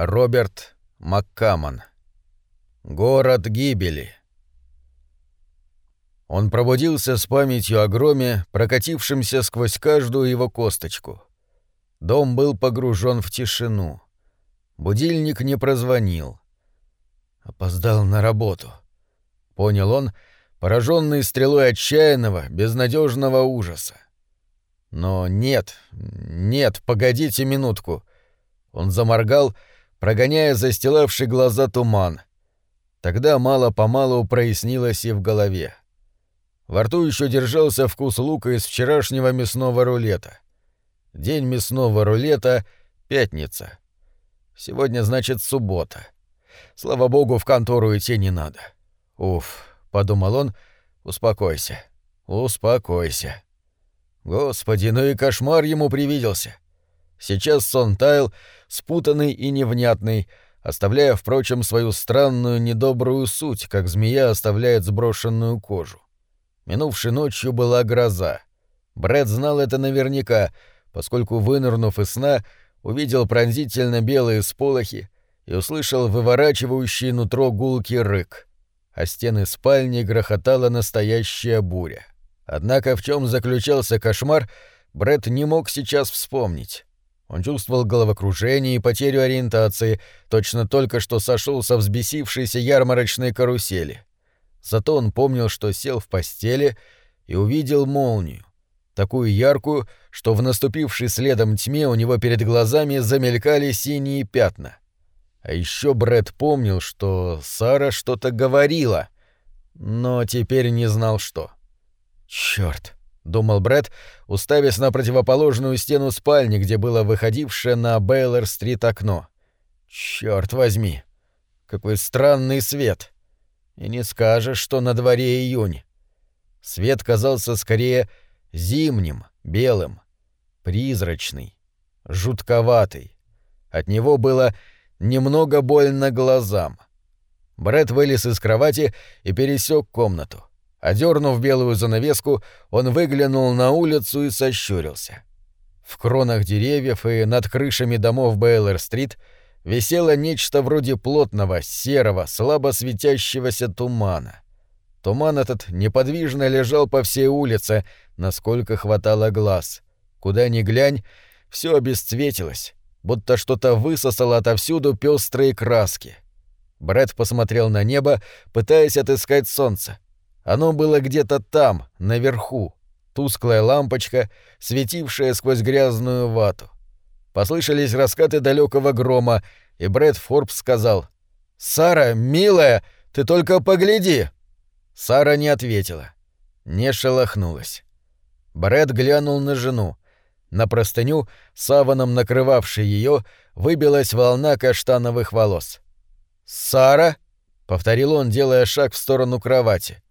Роберт Маккамон. Город гибели. Он пробудился с памятью о громе, прокатившемся сквозь каждую его косточку. Дом был погружен в тишину. Будильник не прозвонил. Опоздал на работу. Понял он, пораженный стрелой отчаянного, безнадежного ужаса. Но нет, нет, погодите минутку. Он заморгал, прогоняя застилавший глаза туман. Тогда мало-помалу прояснилось и в голове. Во рту еще держался вкус лука из вчерашнего мясного рулета. День мясного рулета — пятница. Сегодня, значит, суббота. Слава богу, в контору идти не надо. Уф, — подумал он, — успокойся, успокойся. Господи, ну и кошмар ему привиделся. Сейчас сон таял, спутанный и невнятный, оставляя, впрочем, свою странную недобрую суть, как змея оставляет сброшенную кожу. Минувшей ночью была гроза. Брэд знал это наверняка, поскольку, вынырнув из сна, увидел пронзительно белые сполохи и услышал выворачивающий нутро гулкий рык. А стены спальни грохотала настоящая буря. Однако в чем заключался кошмар, Брэд не мог сейчас вспомнить. Он чувствовал головокружение и потерю ориентации, точно только что сошел со взбесившейся ярмарочной карусели. Зато он помнил, что сел в постели и увидел молнию, такую яркую, что в наступившей следом тьме у него перед глазами замелькали синие пятна. А еще Брэд помнил, что Сара что-то говорила, но теперь не знал что. Черт! Думал Брэд, уставясь на противоположную стену спальни, где было выходившее на Бейлор-стрит окно. Черт возьми! Какой странный свет! И не скажешь, что на дворе июнь. Свет казался скорее зимним, белым, призрачный, жутковатый. От него было немного больно глазам. Брэд вылез из кровати и пересек комнату. Одернув белую занавеску, он выглянул на улицу и сощурился. В кронах деревьев и над крышами домов Бейлер-стрит висело нечто вроде плотного, серого, слабо светящегося тумана. Туман этот неподвижно лежал по всей улице, насколько хватало глаз. Куда ни глянь, все обесцветилось, будто что-то высосало отовсюду пестрые краски. Брэд посмотрел на небо, пытаясь отыскать солнце. Оно было где-то там, наверху. Тусклая лампочка, светившая сквозь грязную вату. Послышались раскаты далекого грома, и Брэд Форбс сказал «Сара, милая, ты только погляди!» Сара не ответила. Не шелохнулась. Брэд глянул на жену. На простыню, саваном накрывавшей ее, выбилась волна каштановых волос. «Сара?» — повторил он, делая шаг в сторону кровати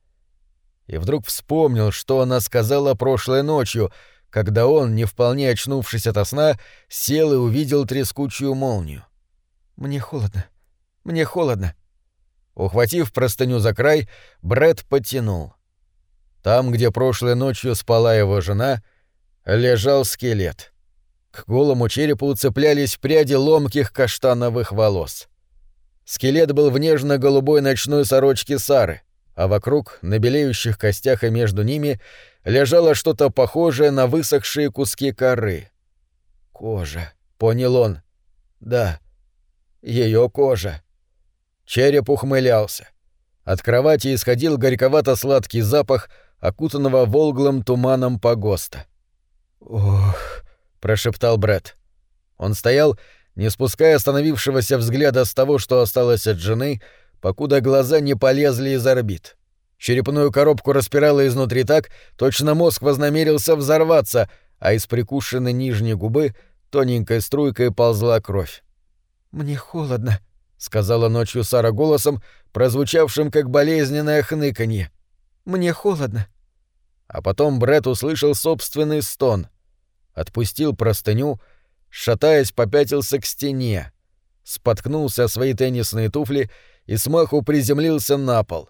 и вдруг вспомнил, что она сказала прошлой ночью, когда он, не вполне очнувшись ото сна, сел и увидел трескучую молнию. «Мне холодно. Мне холодно». Ухватив простыню за край, Бред потянул. Там, где прошлой ночью спала его жена, лежал скелет. К голому черепу цеплялись пряди ломких каштановых волос. Скелет был в нежно-голубой ночной сорочке Сары, а вокруг, на белеющих костях и между ними, лежало что-то похожее на высохшие куски коры. «Кожа», — понял он. «Да, ее кожа». Череп ухмылялся. От кровати исходил горьковато-сладкий запах, окутанного волглым туманом погоста. «Ох», — прошептал Бред. Он стоял, не спуская остановившегося взгляда с того, что осталось от жены, — покуда глаза не полезли из орбит. Черепную коробку распирало изнутри так, точно мозг вознамерился взорваться, а из прикушенной нижней губы тоненькой струйкой ползла кровь. «Мне холодно», — сказала ночью Сара голосом, прозвучавшим как болезненное хныканье. «Мне холодно». А потом Бред услышал собственный стон. Отпустил простыню, шатаясь, попятился к стене, споткнулся о свои теннисные туфли и смаху приземлился на пол.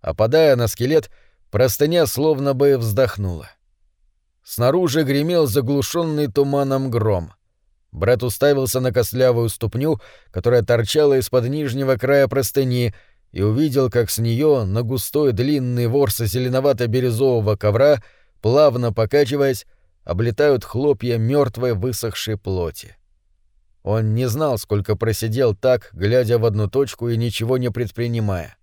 Опадая на скелет, простыня словно бы вздохнула. Снаружи гремел заглушенный туманом гром. Брат уставился на костлявую ступню, которая торчала из-под нижнего края простыни, и увидел, как с нее на густой длинный ворс зеленовато-бирюзового ковра, плавно покачиваясь, облетают хлопья мертвой высохшей плоти. Он не знал, сколько просидел так, глядя в одну точку и ничего не предпринимая.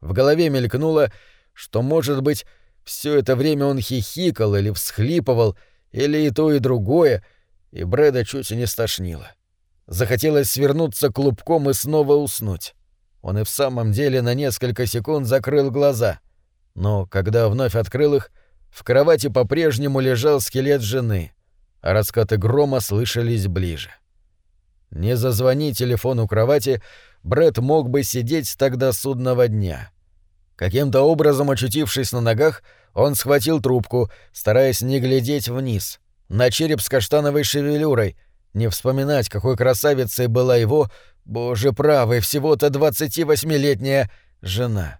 В голове мелькнуло, что, может быть, все это время он хихикал или всхлипывал, или и то, и другое, и Брэда чуть не стошнило. Захотелось свернуться клубком и снова уснуть. Он и в самом деле на несколько секунд закрыл глаза. Но когда вновь открыл их, в кровати по-прежнему лежал скелет жены, а раскаты грома слышались ближе. Не зазвони телефон у кровати, Бред мог бы сидеть тогда судного дня. Каким-то образом очутившись на ногах, он схватил трубку, стараясь не глядеть вниз, на череп с каштановой шевелюрой, не вспоминать, какой красавицей была его, боже правый, всего-то 28-летняя жена.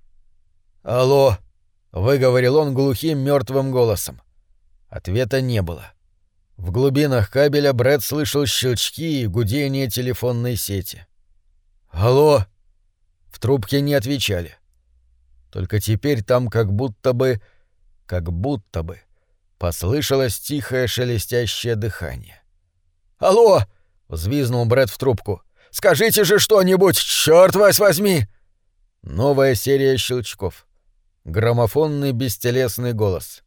«Алло!» — выговорил он глухим мертвым голосом. Ответа не было. В глубинах кабеля Брэд слышал щелчки и гудение телефонной сети. «Алло!» В трубке не отвечали. Только теперь там как будто бы... как будто бы... послышалось тихое шелестящее дыхание. «Алло!» — взвизнул Брэд в трубку. «Скажите же что-нибудь, черт вас возьми!» Новая серия щелчков. Граммофонный бестелесный голос.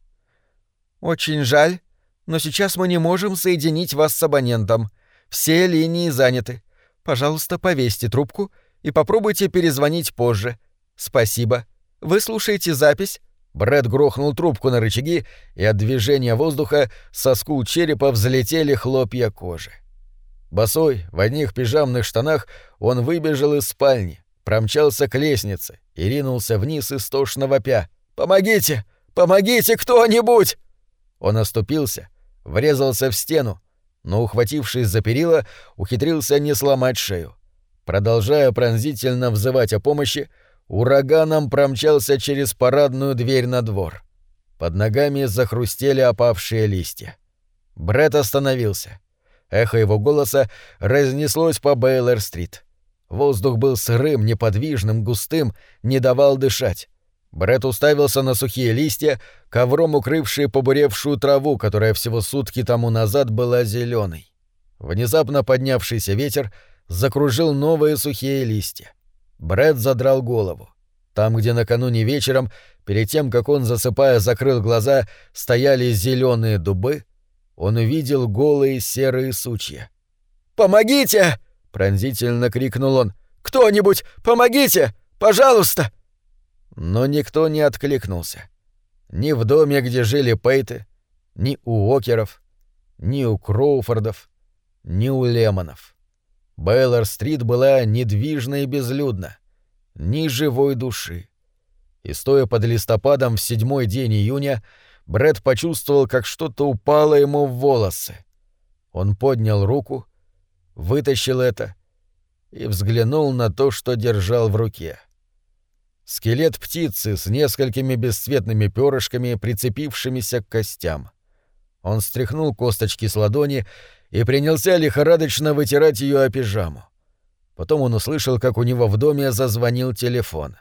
«Очень жаль, но сейчас мы не можем соединить вас с абонентом. Все линии заняты. Пожалуйста, повесьте трубку и попробуйте перезвонить позже. Спасибо. Вы слушаете запись?» Брэд грохнул трубку на рычаги, и от движения воздуха со скул черепа взлетели хлопья кожи. Босой, в одних пижамных штанах, он выбежал из спальни, промчался к лестнице и ринулся вниз истошно вопя. «Помогите! Помогите кто-нибудь!» Он оступился, врезался в стену, но, ухватившись за перила, ухитрился не сломать шею. Продолжая пронзительно взывать о помощи, ураганом промчался через парадную дверь на двор. Под ногами захрустели опавшие листья. Бред остановился. Эхо его голоса разнеслось по Бейлер-стрит. Воздух был сырым, неподвижным, густым, не давал дышать. Бред уставился на сухие листья, ковром укрывшие побуревшую траву, которая всего сутки тому назад была зеленой. Внезапно поднявшийся ветер закружил новые сухие листья. Бред задрал голову. Там, где накануне вечером, перед тем, как он, засыпая, закрыл глаза, стояли зеленые дубы, он увидел голые серые сучья. «Помогите!» — пронзительно крикнул он. «Кто-нибудь, помогите! Пожалуйста!» Но никто не откликнулся. Ни в доме, где жили Пейты, ни у Океров, ни у Кроуфордов, ни у Лемонов. Бейлор-стрит была недвижна и безлюдна, ни живой души. И стоя под листопадом в седьмой день июня, Бред почувствовал, как что-то упало ему в волосы. Он поднял руку, вытащил это и взглянул на то, что держал в руке. Скелет птицы с несколькими бесцветными перышками, прицепившимися к костям. Он стряхнул косточки с ладони и принялся лихорадочно вытирать ее о пижаму. Потом он услышал, как у него в доме зазвонил телефон.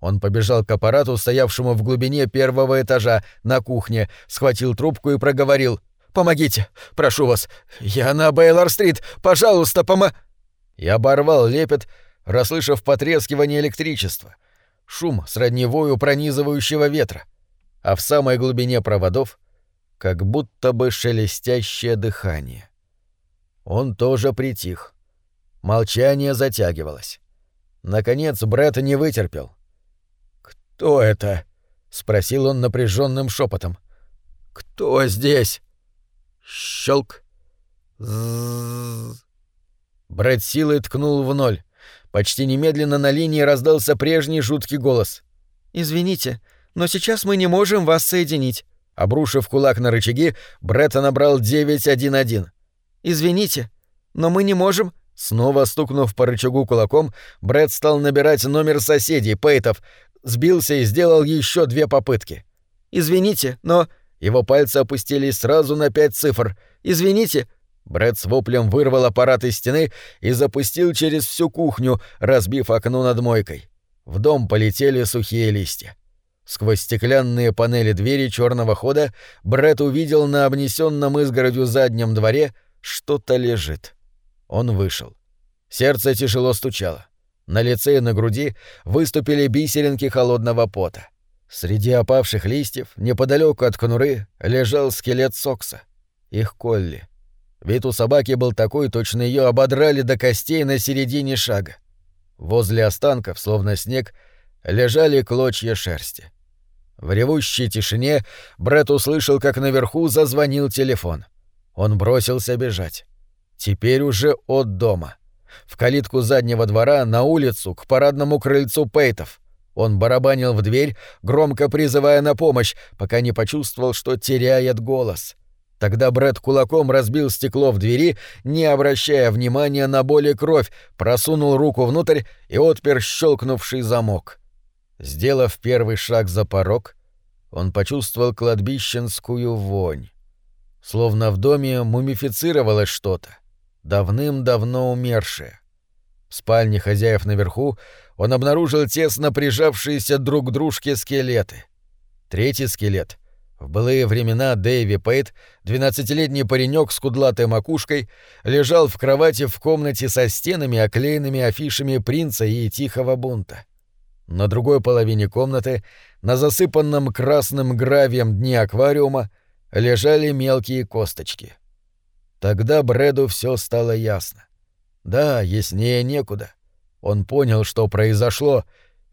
Он побежал к аппарату, стоявшему в глубине первого этажа, на кухне, схватил трубку и проговорил «Помогите! Прошу вас! Я на Бейлор-стрит! Пожалуйста, помо...» И оборвал лепет, расслышав потрескивание электричества — шум сродни вою пронизывающего ветра, а в самой глубине проводов как будто бы шелестящее дыхание. Он тоже притих. Молчание затягивалось. Наконец Брэд не вытерпел. «Кто это?» — спросил он напряженным шепотом. «Кто здесь?» Щелк. Брэд силой ткнул в ноль. Почти немедленно на линии раздался прежний жуткий голос. «Извините, но сейчас мы не можем вас соединить». Обрушив кулак на рычаги, Бретта набрал 911. «Извините, но мы не можем...» Снова стукнув по рычагу кулаком, Брэд стал набирать номер соседей, Пейтов, сбился и сделал еще две попытки. «Извините, но...» Его пальцы опустились сразу на пять цифр. «Извините, Брэд с воплем вырвал аппарат из стены и запустил через всю кухню, разбив окно над мойкой. В дом полетели сухие листья. Сквозь стеклянные панели двери черного хода Брэд увидел на обнесенном изгородью заднем дворе что-то лежит. Он вышел. Сердце тяжело стучало. На лице и на груди выступили бисеринки холодного пота. Среди опавших листьев, неподалеку от конуры, лежал скелет Сокса. Их Колли. Вид у собаки был такой, точно ее ободрали до костей на середине шага. Возле останков, словно снег, лежали клочья шерсти. В ревущей тишине Брэд услышал, как наверху зазвонил телефон. Он бросился бежать. Теперь уже от дома. В калитку заднего двора, на улицу, к парадному крыльцу Пейтов. Он барабанил в дверь, громко призывая на помощь, пока не почувствовал, что теряет голос. — Тогда Брэд кулаком разбил стекло в двери, не обращая внимания на боль и кровь, просунул руку внутрь и отпер щелкнувший замок. Сделав первый шаг за порог, он почувствовал кладбищенскую вонь. Словно в доме мумифицировалось что-то, давным-давно умершее. В спальне хозяев наверху он обнаружил тесно прижавшиеся друг к дружке скелеты. Третий скелет — в былые времена Дэйви Пейт, двенадцатилетний паренек с кудлатой макушкой, лежал в кровати в комнате со стенами, оклеенными афишами принца и тихого бунта. На другой половине комнаты, на засыпанном красным гравием дне аквариума, лежали мелкие косточки. Тогда Брэду все стало ясно. Да, яснее некуда. Он понял, что произошло,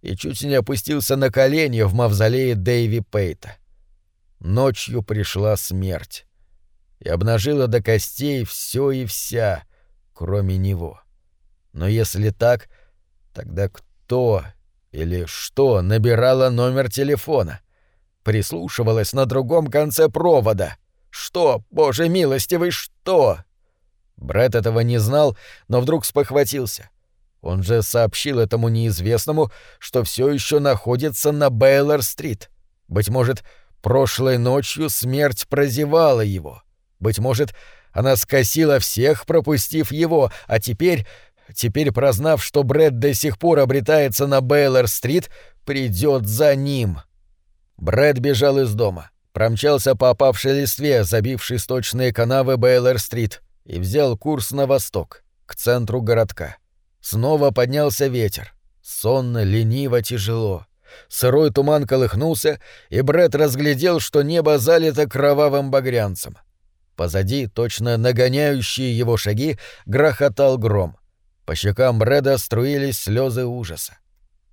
и чуть не опустился на колени в мавзолее Дэйви Пейта. Ночью пришла смерть и обнажила до костей все и вся, кроме него. Но если так, тогда кто или что набирало номер телефона? Прислушивалась на другом конце провода. Что, боже милостивый, что? Бред этого не знал, но вдруг спохватился. Он же сообщил этому неизвестному, что все еще находится на Бейлор-стрит. Быть может, Прошлой ночью смерть прозевала его. Быть может, она скосила всех, пропустив его, а теперь, теперь прознав, что Брэд до сих пор обретается на Бейлор-стрит, придет за ним. Брэд бежал из дома, промчался по опавшей листве, забившей сточные канавы Бейлор-стрит, и взял курс на восток, к центру городка. Снова поднялся ветер. Сонно, лениво, тяжело. Сырой туман колыхнулся, и Бред разглядел, что небо залито кровавым багрянцем. Позади, точно нагоняющие его шаги, грохотал гром. По щекам Брэда струились слезы ужаса.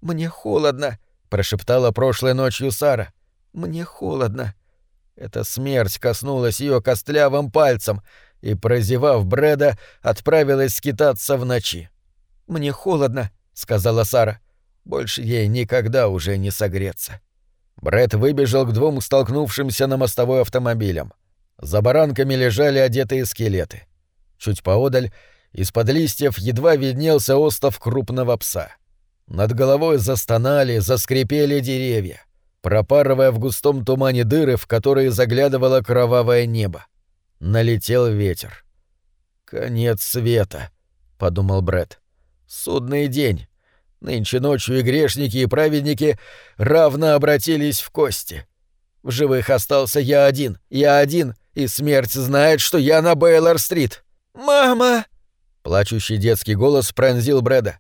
«Мне холодно», — прошептала прошлой ночью Сара. «Мне холодно». Эта смерть коснулась ее костлявым пальцем и, прозевав Брэда, отправилась скитаться в ночи. «Мне холодно», — сказала Сара. Больше ей никогда уже не согреться. Бред выбежал к двум столкнувшимся на мостовой автомобилям. За баранками лежали одетые скелеты. Чуть поодаль, из-под листьев едва виднелся остов крупного пса. Над головой застонали, заскрипели деревья, пропарывая в густом тумане дыры, в которые заглядывало кровавое небо. Налетел ветер. «Конец света», — подумал Бред. «Судный день. Нынче ночью и грешники, и праведники равно обратились в кости. В живых остался я один, я один, и смерть знает, что я на Бейлор-стрит. «Мама!» Плачущий детский голос пронзил Брэда.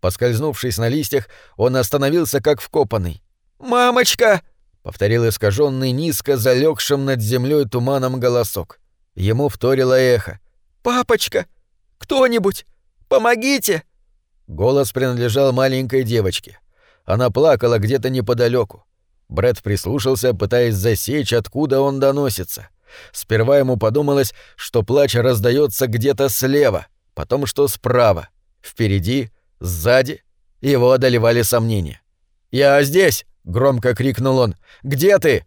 Поскользнувшись на листьях, он остановился как вкопанный. «Мамочка!» — повторил искаженный низко залегшим над землей туманом голосок. Ему вторило эхо. «Папочка! Кто-нибудь! Помогите!» Голос принадлежал маленькой девочке. Она плакала где-то неподалеку. Брэд прислушался, пытаясь засечь, откуда он доносится. Сперва ему подумалось, что плач раздается где-то слева, потом что справа, впереди, сзади. Его одолевали сомнения. «Я здесь!» — громко крикнул он. «Где ты?»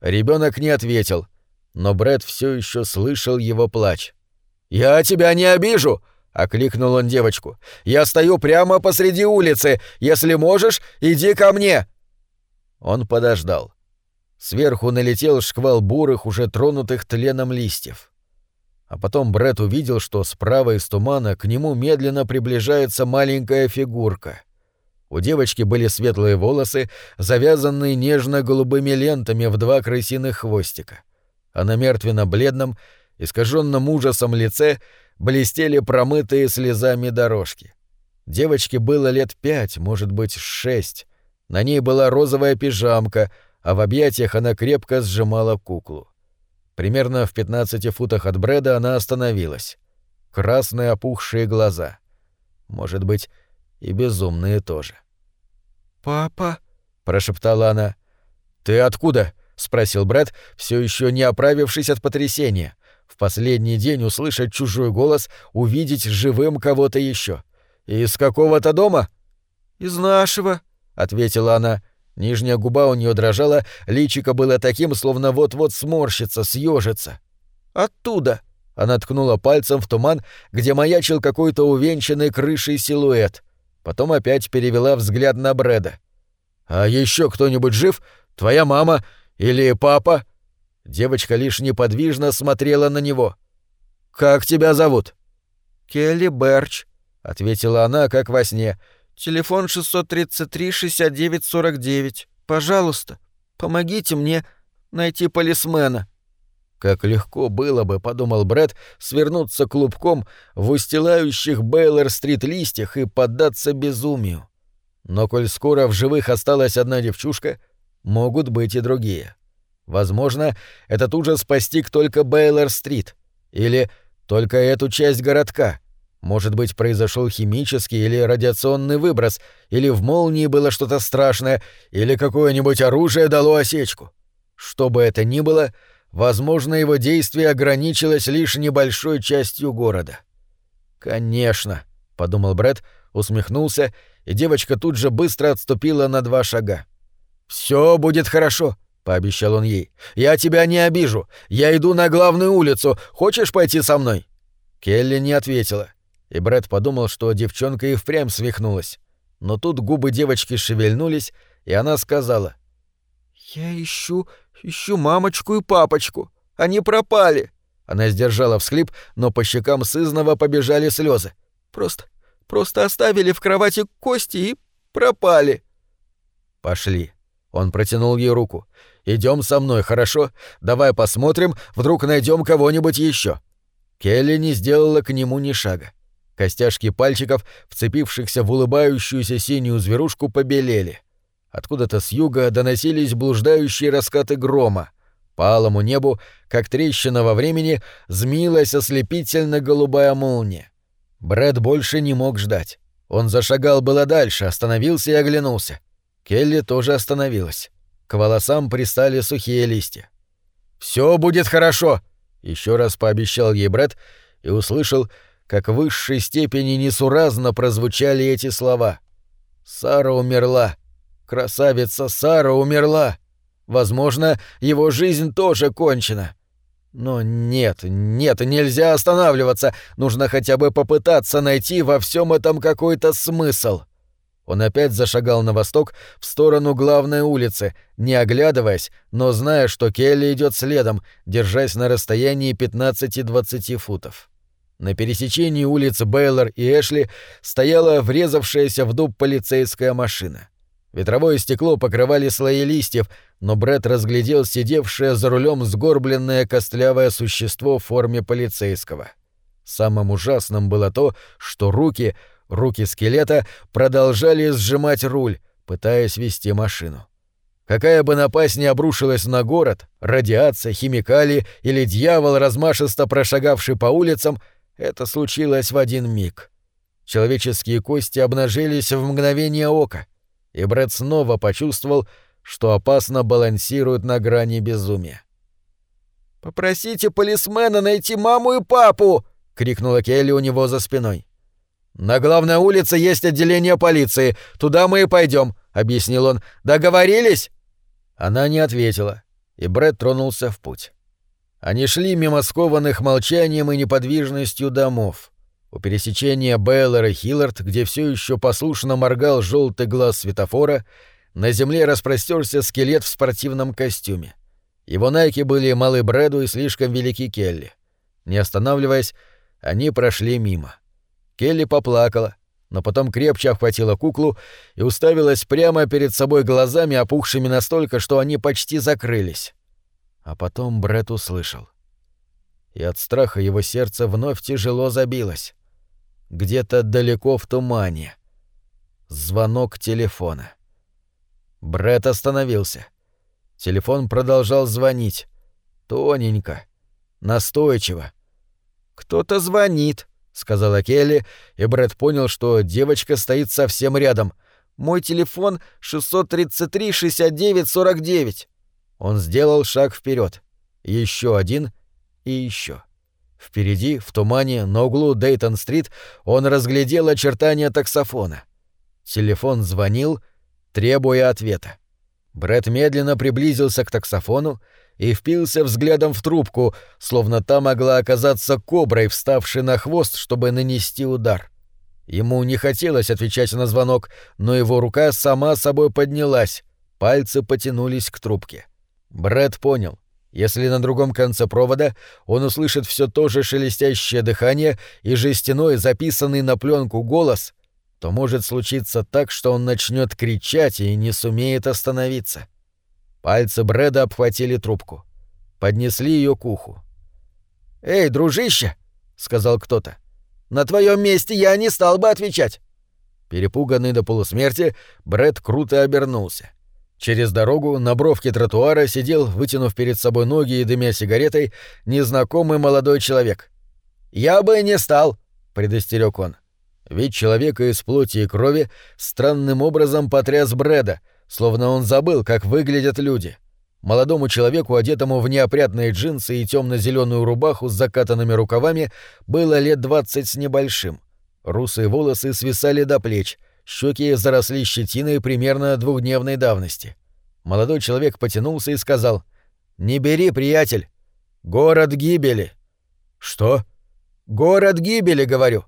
Ребенок не ответил, но Брэд все еще слышал его плач. «Я тебя не обижу!» Окликнул он девочку. «Я стою прямо посреди улицы. Если можешь, иди ко мне!» Он подождал. Сверху налетел шквал бурых, уже тронутых тленом листьев. А потом Бред увидел, что справа из тумана к нему медленно приближается маленькая фигурка. У девочки были светлые волосы, завязанные нежно-голубыми лентами в два крысиных хвостика. А на мертвенно-бледном, искаженном ужасом лице блестели промытые слезами дорожки. Девочке было лет пять, может быть, шесть. На ней была розовая пижамка, а в объятиях она крепко сжимала куклу. Примерно в 15 футах от Брэда она остановилась. Красные опухшие глаза. Может быть, и безумные тоже. «Папа?» — прошептала она. «Ты откуда?» — спросил Брэд, все еще не оправившись от потрясения. В последний день услышать чужой голос, увидеть живым кого-то еще. «Из какого-то дома?» «Из нашего», — ответила она. Нижняя губа у нее дрожала, личико было таким, словно вот-вот сморщится, съежится. «Оттуда!» — она ткнула пальцем в туман, где маячил какой-то увенчанный крышей силуэт. Потом опять перевела взгляд на Брэда. «А еще кто-нибудь жив? Твоя мама? Или папа?» Девочка лишь неподвижно смотрела на него. «Как тебя зовут?» «Келли Берч», — ответила она, как во сне. «Телефон 633-69-49. Пожалуйста, помогите мне найти полисмена». Как легко было бы, подумал Брэд, свернуться клубком в устилающих Бейлор-стрит листьях и поддаться безумию. Но коль скоро в живых осталась одна девчушка, могут быть и другие. Возможно, этот ужас постиг только Бейлор-стрит. Или только эту часть городка. Может быть, произошел химический или радиационный выброс, или в молнии было что-то страшное, или какое-нибудь оружие дало осечку. Что бы это ни было, возможно, его действие ограничилось лишь небольшой частью города. «Конечно», — подумал Брэд, усмехнулся, и девочка тут же быстро отступила на два шага. «Все будет хорошо», — пообещал он ей. «Я тебя не обижу. Я иду на главную улицу. Хочешь пойти со мной?» Келли не ответила и Брэд подумал, что девчонка и впрямь свихнулась. Но тут губы девочки шевельнулись, и она сказала. «Я ищу, ищу мамочку и папочку. Они пропали». Она сдержала всхлип, но по щекам сызного побежали слезы. «Просто, просто оставили в кровати кости и пропали». «Пошли». Он протянул ей руку. Идем со мной, хорошо? Давай посмотрим, вдруг найдем кого-нибудь еще. Келли не сделала к нему ни шага. Костяшки пальчиков, вцепившихся в улыбающуюся синюю зверушку, побелели. Откуда-то с юга доносились блуждающие раскаты грома. По алому небу, как трещина во времени, змеилась ослепительно-голубая молния. Брэд больше не мог ждать. Он зашагал было дальше, остановился и оглянулся. Келли тоже остановилась. К волосам пристали сухие листья. «Все будет хорошо!» — еще раз пообещал ей Брэд и услышал, как в высшей степени несуразно прозвучали эти слова. «Сара умерла. Красавица Сара умерла. Возможно, его жизнь тоже кончена. Но нет, нет, нельзя останавливаться. Нужно хотя бы попытаться найти во всем этом какой-то смысл». Он опять зашагал на восток, в сторону главной улицы, не оглядываясь, но зная, что Келли идет следом, держась на расстоянии 15-20 футов. На пересечении улиц Бейлор и Эшли стояла врезавшаяся в дуб полицейская машина. Ветровое стекло покрывали слои листьев, но Бред разглядел сидевшее за рулем сгорбленное костлявое существо в форме полицейского. Самым ужасным было то, что руки, руки скелета, продолжали сжимать руль, пытаясь вести машину. Какая бы напасть ни обрушилась на город, радиация, химикали или дьявол, размашисто прошагавший по улицам — это случилось в один миг. Человеческие кости обнажились в мгновение ока, и Брэд снова почувствовал, что опасно балансирует на грани безумия. «Попросите полисмена найти маму и папу!» — крикнула Келли у него за спиной. «На главной улице есть отделение полиции. Туда мы и пойдем, объяснил он. «Договорились?» Она не ответила, и Брэд тронулся в путь. Они шли мимо скованных молчанием и неподвижностью домов. У пересечения Бейлор и Хиллард, где все еще послушно моргал желтый глаз светофора, на земле распростерся скелет в спортивном костюме. Его найки были малы Брэду и слишком велики Келли. Не останавливаясь, они прошли мимо. Келли поплакала, но потом крепче обхватила куклу и уставилась прямо перед собой глазами, опухшими настолько, что они почти закрылись. А потом Бред услышал. И от страха его сердце вновь тяжело забилось. Где-то далеко в тумане. Звонок телефона. Бред остановился. Телефон продолжал звонить. Тоненько, настойчиво. «Кто-то звонит», — сказала Келли, и Брэд понял, что девочка стоит совсем рядом. «Мой телефон 633-69-49». Он сделал шаг вперед. Еще один и еще. Впереди, в тумане, на углу Дейтон-стрит, он разглядел очертания таксофона. Телефон звонил, требуя ответа. Брэд медленно приблизился к таксофону и впился взглядом в трубку, словно та могла оказаться коброй, вставшей на хвост, чтобы нанести удар. Ему не хотелось отвечать на звонок, но его рука сама собой поднялась, пальцы потянулись к трубке. Брэд понял. Если на другом конце провода он услышит все то же шелестящее дыхание и жестяной, записанный на пленку голос, то может случиться так, что он начнет кричать и не сумеет остановиться. Пальцы Брэда обхватили трубку. Поднесли ее к уху. «Эй, дружище!» — сказал кто-то. «На твоем месте я не стал бы отвечать!» Перепуганный до полусмерти, Брэд круто обернулся. Через дорогу на бровке тротуара сидел, вытянув перед собой ноги и дымя сигаретой, незнакомый молодой человек. «Я бы не стал», — предостерег он. Ведь человека из плоти и крови странным образом потряс Брэда, словно он забыл, как выглядят люди. Молодому человеку, одетому в неопрятные джинсы и темно-зеленую рубаху с закатанными рукавами, было лет двадцать с небольшим. Русые волосы свисали до плеч, щеки заросли щетиной примерно двухдневной давности. Молодой человек потянулся и сказал «Не бери, приятель. Город гибели». «Что?» «Город гибели, говорю».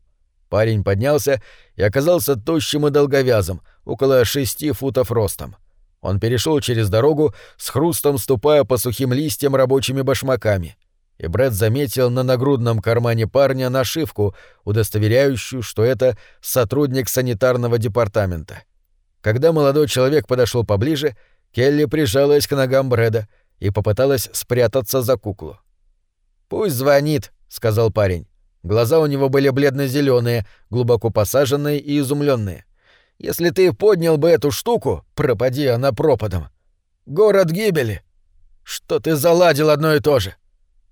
Парень поднялся и оказался тощим и долговязым, около шести футов ростом. Он перешел через дорогу, с хрустом ступая по сухим листьям рабочими башмаками. И Брэд заметил на нагрудном кармане парня нашивку, удостоверяющую, что это сотрудник санитарного департамента. Когда молодой человек подошел поближе, Келли прижалась к ногам Брэда и попыталась спрятаться за куклу. «Пусть звонит», — сказал парень. Глаза у него были бледно-зеленые, глубоко посаженные и изумленные. Если ты поднял бы эту штуку, пропади она пропадом. Город гибели. Что ты заладил одно и то же?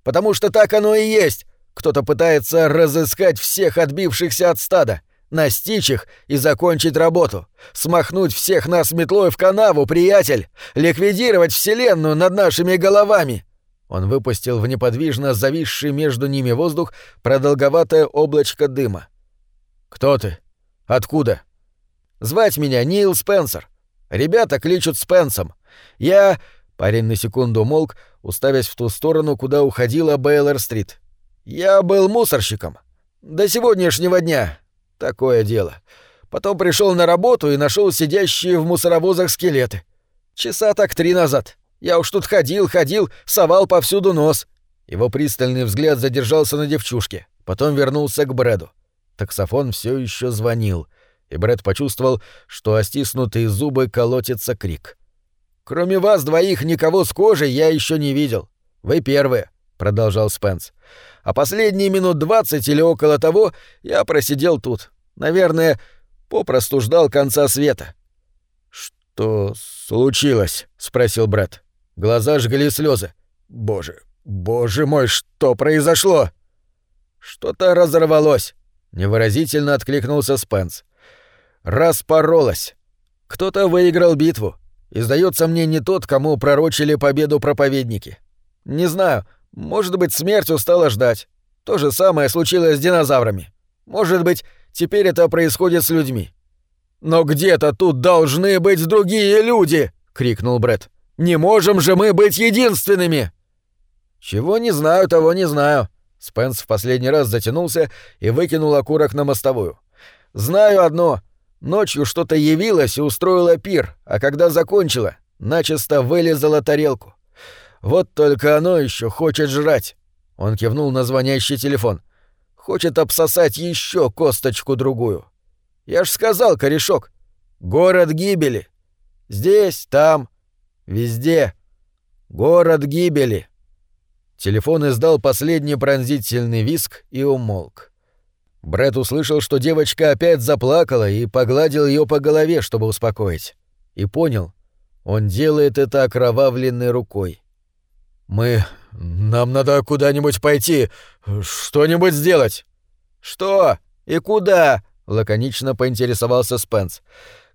Потому что так оно и есть. Кто-то пытается разыскать всех отбившихся от стада, настичь их и закончить работу, смахнуть всех нас метлой в канаву, приятель, ликвидировать вселенную над нашими головами. Он выпустил в неподвижно зависший между ними воздух продолговатое облачко дыма. «Кто ты? Откуда?» «Звать меня Нил Спенсер. Ребята кличут Спенсом. Я...» Парень на секунду молк, уставясь в ту сторону, куда уходила Бейлор-стрит. «Я был мусорщиком. До сегодняшнего дня. Такое дело. Потом пришел на работу и нашел сидящие в мусоровозах скелеты. Часа так три назад. Я уж тут ходил, ходил, совал повсюду нос. Его пристальный взгляд задержался на девчушке, потом вернулся к Брэду. Таксофон все еще звонил, и Брэд почувствовал, что о зубы колотится крик. «Кроме вас двоих никого с кожей я еще не видел. Вы первые», — продолжал Спенс. «А последние минут двадцать или около того я просидел тут. Наверное, попросту ждал конца света». «Что случилось?» — спросил Брэд. Глаза жгли слезы. «Боже, боже мой, что произошло?» «Что-то разорвалось», — невыразительно откликнулся Спенс. «Распоролось. Кто-то выиграл битву. И, сдается мне, не тот, кому пророчили победу проповедники. Не знаю, может быть, смерть устала ждать. То же самое случилось с динозаврами. Может быть, теперь это происходит с людьми. «Но где-то тут должны быть другие люди!» — крикнул Бред. Не можем же мы быть единственными!» «Чего не знаю, того не знаю». Спенс в последний раз затянулся и выкинул окурок на мостовую. «Знаю одно. Ночью что-то явилось и устроило пир, а когда закончила, начисто вылезала тарелку. Вот только оно еще хочет жрать». Он кивнул на звонящий телефон. «Хочет обсосать еще косточку-другую. Я ж сказал, корешок. Город гибели. Здесь, там, везде. Город гибели». Телефон издал последний пронзительный виск и умолк. Брэд услышал, что девочка опять заплакала и погладил ее по голове, чтобы успокоить. И понял, он делает это окровавленной рукой. «Мы... нам надо куда-нибудь пойти, что-нибудь сделать». «Что? И куда?» — лаконично поинтересовался Спенс.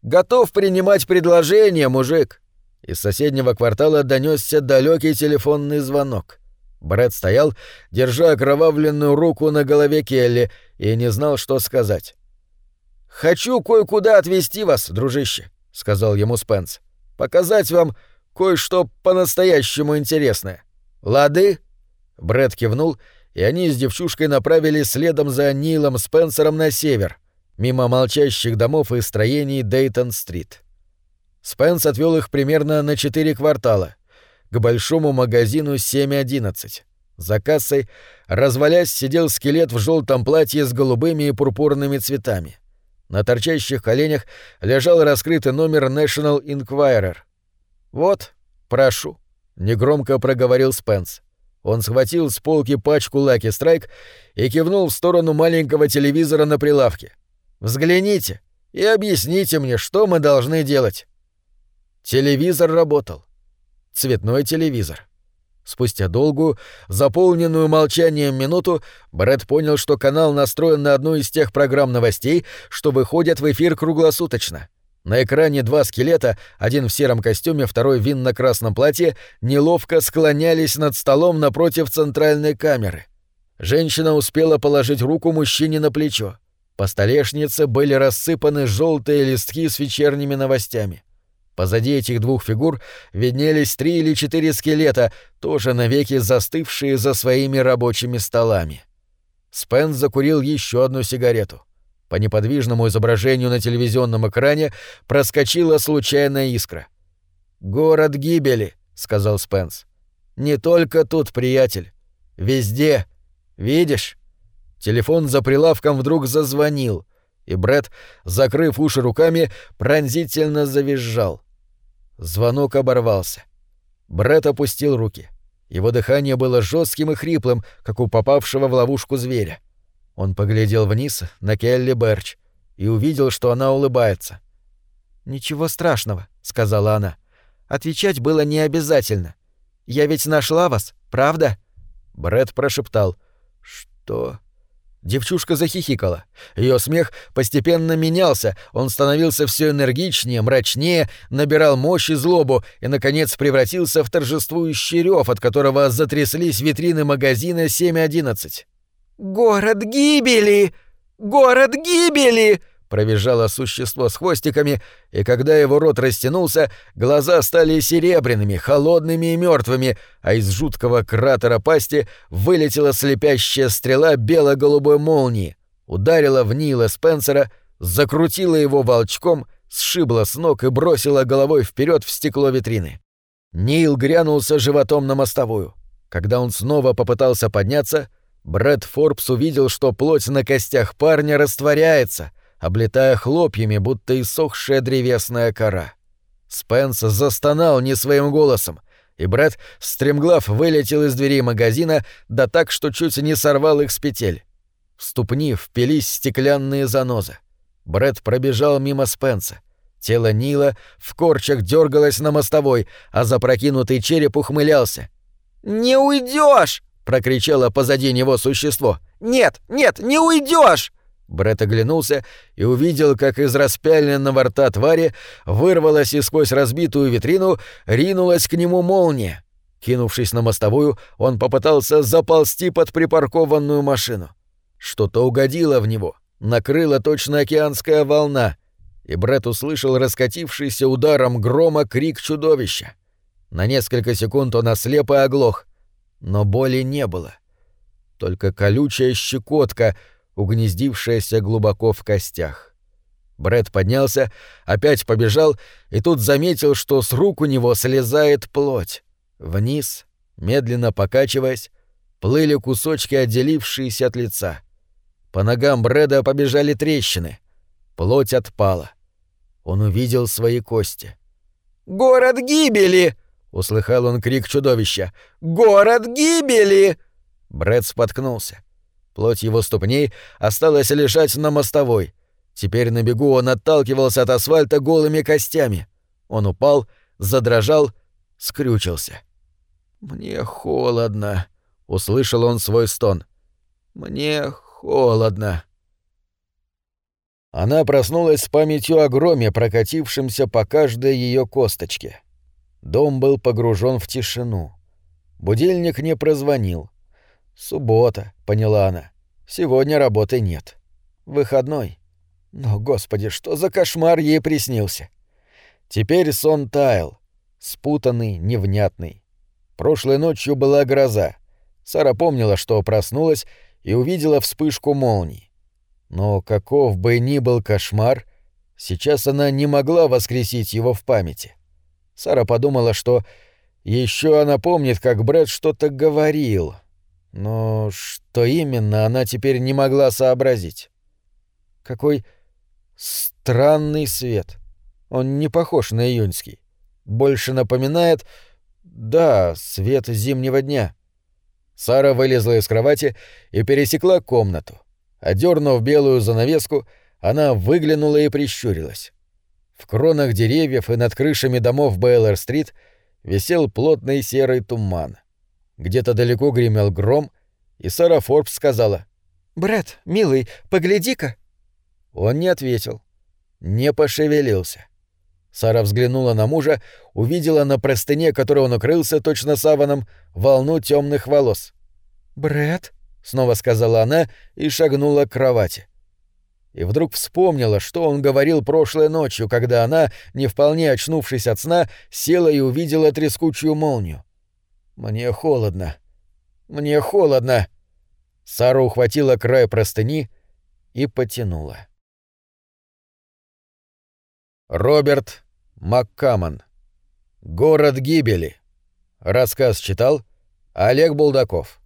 «Готов принимать предложение, мужик». Из соседнего квартала донесся далекий телефонный звонок. Брэд стоял, держа окровавленную руку на голове Келли, и не знал, что сказать. «Хочу кое-куда отвезти вас, дружище», — сказал ему Спенс. «Показать вам кое-что по-настоящему интересное. Лады?» Брэд кивнул, и они с девчушкой направились следом за Нилом Спенсером на север, мимо молчащих домов и строений Дейтон-стрит. Спенс отвел их примерно на четыре квартала — к большому магазину 7.11. За кассой, развалясь, сидел скелет в желтом платье с голубыми и пурпурными цветами. На торчащих коленях лежал раскрытый номер National Enquirer. «Вот, прошу», — негромко проговорил Спенс. Он схватил с полки пачку Lucky Strike и кивнул в сторону маленького телевизора на прилавке. «Взгляните и объясните мне, что мы должны делать». Телевизор работал цветной телевизор. Спустя долгую, заполненную молчанием минуту, Брэд понял, что канал настроен на одну из тех программ новостей, что выходят в эфир круглосуточно. На экране два скелета, один в сером костюме, второй в винно-красном платье, неловко склонялись над столом напротив центральной камеры. Женщина успела положить руку мужчине на плечо. По столешнице были рассыпаны желтые листки с вечерними новостями. Позади этих двух фигур виднелись три или четыре скелета, тоже навеки застывшие за своими рабочими столами. Спенс закурил еще одну сигарету. По неподвижному изображению на телевизионном экране проскочила случайная искра. «Город гибели», — сказал Спенс. «Не только тут, приятель. Везде. Видишь?» Телефон за прилавком вдруг зазвонил — и Бред, закрыв уши руками, пронзительно завизжал. Звонок оборвался. Бред опустил руки. Его дыхание было жестким и хриплым, как у попавшего в ловушку зверя. Он поглядел вниз на Келли Берч и увидел, что она улыбается. «Ничего страшного», — сказала она. «Отвечать было не обязательно. Я ведь нашла вас, правда?» Бред прошептал. «Что?» Девчушка захихикала. Ее смех постепенно менялся, он становился все энергичнее, мрачнее, набирал мощь и злобу и, наконец, превратился в торжествующий рев, от которого затряслись витрины магазина 7.11. «Город гибели! Город гибели!» Провизжало существо с хвостиками, и когда его рот растянулся, глаза стали серебряными, холодными и мертвыми, а из жуткого кратера пасти вылетела слепящая стрела бело-голубой молнии, ударила в Нила Спенсера, закрутила его волчком, сшибла с ног и бросила головой вперед в стекло витрины. Нил грянулся животом на мостовую. Когда он снова попытался подняться, Брэд Форбс увидел, что плоть на костях парня растворяется — облетая хлопьями, будто иссохшая древесная кора. Спенс застонал не своим голосом, и Брэд стремглав вылетел из дверей магазина, да так, что чуть не сорвал их с петель. В ступни впились стеклянные занозы. Брэд пробежал мимо Спенса. Тело Нила в корчах дергалось на мостовой, а запрокинутый череп ухмылялся. «Не уйдешь! прокричало позади него существо. «Нет, нет, не уйдешь! Бред оглянулся и увидел, как из распяленного рта твари вырвалась и сквозь разбитую витрину ринулась к нему молния. Кинувшись на мостовую, он попытался заползти под припаркованную машину. Что-то угодило в него, накрыла точно океанская волна, и Бред услышал раскатившийся ударом грома крик чудовища. На несколько секунд он ослеп и оглох, но боли не было. Только колючая щекотка — угнездившаяся глубоко в костях. Бред поднялся, опять побежал и тут заметил, что с рук у него слезает плоть. Вниз, медленно покачиваясь, плыли кусочки, отделившиеся от лица. По ногам Брэда побежали трещины. Плоть отпала. Он увидел свои кости. «Город гибели!» — услыхал он крик чудовища. «Город гибели!» Брэд споткнулся. Плоть его ступней осталась лежать на мостовой. Теперь на бегу он отталкивался от асфальта голыми костями. Он упал, задрожал, скрючился. «Мне холодно», — услышал он свой стон. «Мне холодно». Она проснулась с памятью о громе, прокатившемся по каждой ее косточке. Дом был погружен в тишину. Будильник не прозвонил. «Суббота», — поняла она. «Сегодня работы нет. Выходной. Но, господи, что за кошмар ей приснился?» Теперь сон таял, спутанный, невнятный. Прошлой ночью была гроза. Сара помнила, что проснулась и увидела вспышку молний. Но каков бы ни был кошмар, сейчас она не могла воскресить его в памяти. Сара подумала, что еще она помнит, как Брэд что-то говорил, но что именно, она теперь не могла сообразить. Какой странный свет. Он не похож на июньский. Больше напоминает... Да, свет зимнего дня. Сара вылезла из кровати и пересекла комнату. Одернув белую занавеску, она выглянула и прищурилась. В кронах деревьев и над крышами домов Бейлор-стрит висел плотный серый туман. Где-то далеко гремел гром, и Сара Форбс сказала «Брэд, милый, погляди-ка». Он не ответил, не пошевелился. Сара взглянула на мужа, увидела на простыне, которой он укрылся точно саваном, волну темных волос. «Брэд?» — снова сказала она и шагнула к кровати. И вдруг вспомнила, что он говорил прошлой ночью, когда она, не вполне очнувшись от сна, села и увидела трескучую молнию. «Мне холодно. Мне холодно». Сара ухватила край простыни и потянула. Роберт Маккамон. Город гибели. Рассказ читал Олег Булдаков.